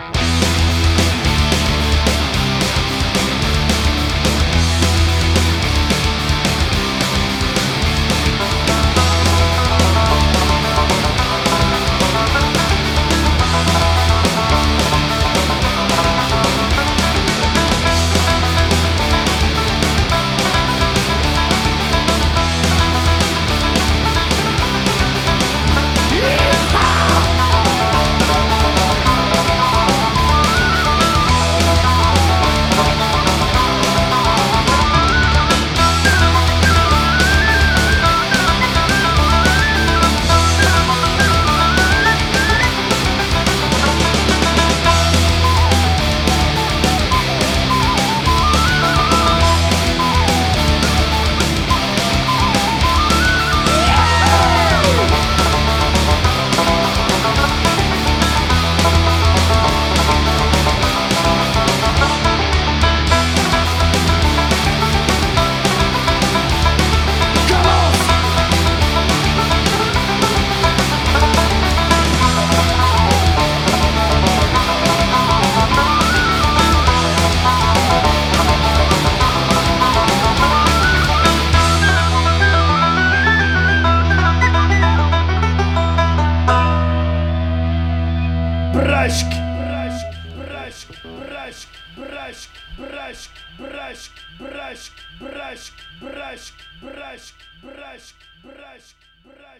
Bye. Брашк, брашк, брашк, брашк, брашк, брашк, брашк, брашк, брашк, брашк, брашк, брашк, брашк, брашк.